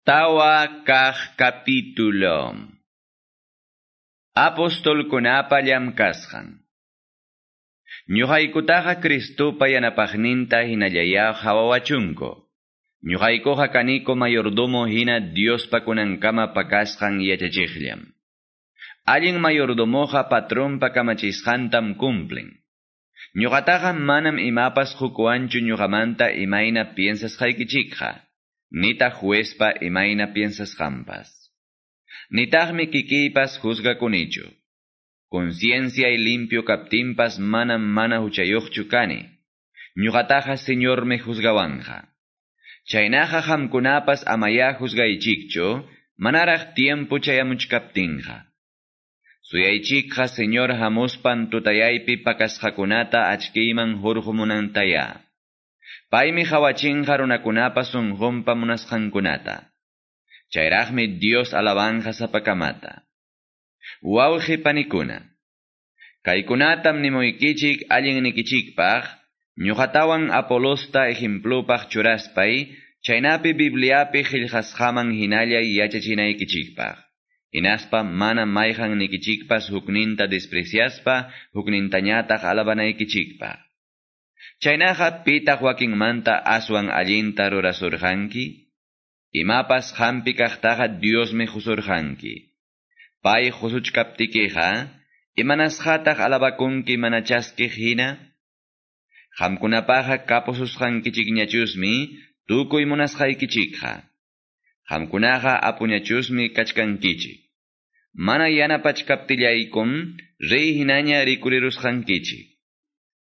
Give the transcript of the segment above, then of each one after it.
Tawa kah capítulo. Apostol kunapa kashan. Ñuqaykutaqa Cristupa yanapaqninta hinallaya hawawachunko. Ñuqaykuqa kaniko mayordomo hina Diospa kunankama pakasqan yachachiqllam. Allin mayordomoqa patronpa kamachisqantam cumplen. Ñuqataqa manam imapas hukuanchu ñuqamanta imayna piensasqaykichikqa. Nita juezpa imaina piensas jampas. Nitagmi kikipas juzga kunichu. Conciencia y limpio captimpas mana mana huchayochu kani. Señor me juzgawanja. Chaynaja hamkunapas amaya juzgaichikcho, manaraj tiempo chayamuchkaptinja. Suyaichikja señor hamuspan tutayaypi pakasjakunata achkiman hurjumunantaya. Paimi hawachinqa runakunapa sunqunpa munasqankunata. Chayraqmi Dios alabanqa sapakamata. Wawqi panikuna. Kaykunatam nimuykichik allin nikichikpaq, ñuqatawan Apolosta ejemplupaq churaspay, chaynapi Bibliapi qillqasqaman hinalla yachachinaykichikpaq. Hinaspa mana mayqan nikichikpas hukninta despreciaspa, huknintañataq alabanaykichikpaq. Chaynaqa pitaq wakinmanta aswan allinta rurasurqanki, imapas hampi kaqtaqa Diosmi husurqanki. Pay husuchkaptikiqa, imanasqataq alabakunki manachaskiq hina, qamkunapaqa kapususqankichikñachusmi tukuy munasqaykichikqa. Qamkunaqa apuñachusmi kachkankichik. Mana yanapachkaptillaykum, rey hinaña rikurirusqankichik.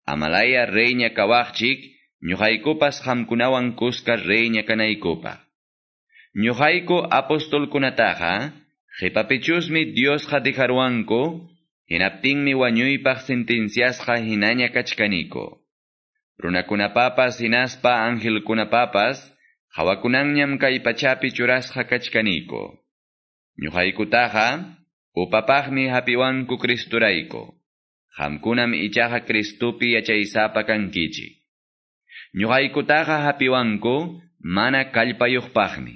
Amalaya reina kawaqchik, ñuqaykupas hamkunawan kuska reina kanaykupaq. Ñuqayku apostolkunataqa, qipapichusmi Diosqa dijarwanku, hinaptinmi wañuypaq sentenciasqa hinaña kachkaniko. Runakunapapas hinaspa angelkunapapas, hawakunanñam kay pachapi churasqa kachkaniko. Ñuqaykutaqa, upapaqmi hapiwanku Kristurayko. Hamkunam ichaqa Cristupi yachaysapa kankichik. Ñuqaykutaqa hapiwanku mana kallpayuqpaqmi.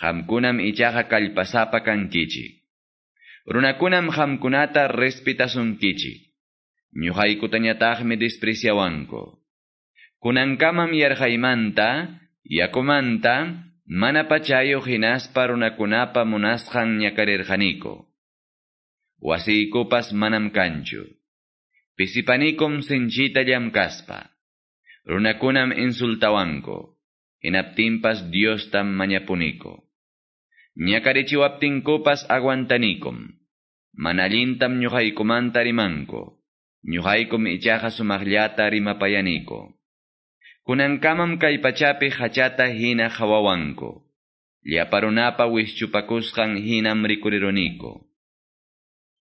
Hamkunam ichaqa kallpasapa kankichik. Runakunam hamkunata respetasunkichik. Ñuqaykutañataqmi despreciawanku. Kunankamam yarhaymanta, yakumanta, mana pachayuq hinaspa runakunapa munasqan ñakarirqaniko. Wasiykupas manam kanchu. Pisipanikum sinchita llamkaspa. Runakunam insultawanko. Inaptimpas Dios tam mañapuniko. Ñakarichiwaptinkupas aguantanikum. Manalintam ñuqaykumanta rimanko. Ñuqaykum ichaqa sumaqllata rimapayaniko. Kunankamam kay pachapi hachata hina hawawanko. Llaparunapa wischupakusqan hinam rikuriruniko.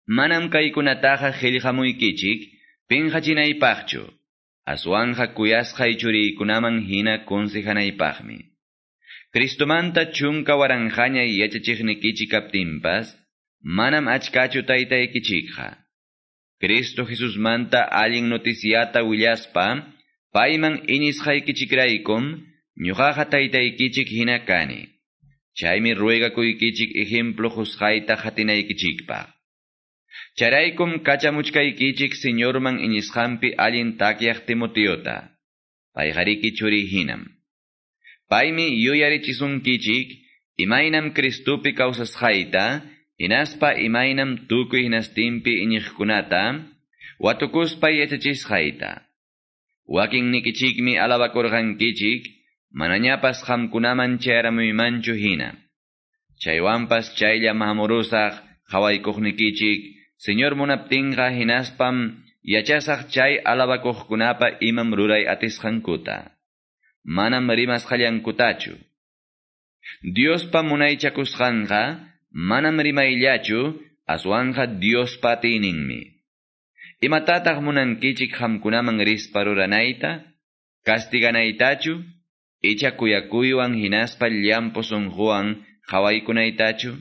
Manam kaykunataqa qillqamuykichik, pinqachinaypaqchu, aswanja kuyasqay churiykunaman hina konsejanaypaqmi. Cristomanta chunka waranjaña yachachiqnikichik kaptinpas, manam achkachu taytaykichikqa. Cristo Jesusmanta allin noticiata willaspa, payman inisqaykichikraykum, ñuqaqa taytaykichik hina kani. Chaymi ruegakuykichik ejemplo husqayta hatinaykichikpaq. Charaykum kachamuchkaykichik señorman iñisqanpi allin takyaq Timoteota. Payqariki churi hinam. Paymi yuyarichisunkichik, imaynam Kristupi kawsasqayta, hinaspa imaynam tukuy hinastinpi iñiqkunata, watukuspa yachachisqayta. Wakin nikichikmi alabakurqankichik, manañapas qamkunaman chayramuymanchu hina. Chaywanpas chaylla mahmurusaq qhawaykuknikichik, Señor munaptinqa hinaspam yachasaq chay alabakuqkunapa imam ruray atisqankuta. Manam rimasqallankutachu. Diospa munaychakusqanqa manam rimayllachu aswanja Diospa atininmi. Imatataq munankichik hamkunaman rispa ruranayta, castiganaytachu, icha kuyakuywan hinaspa llampo sunquwan qhawaykunaytachu,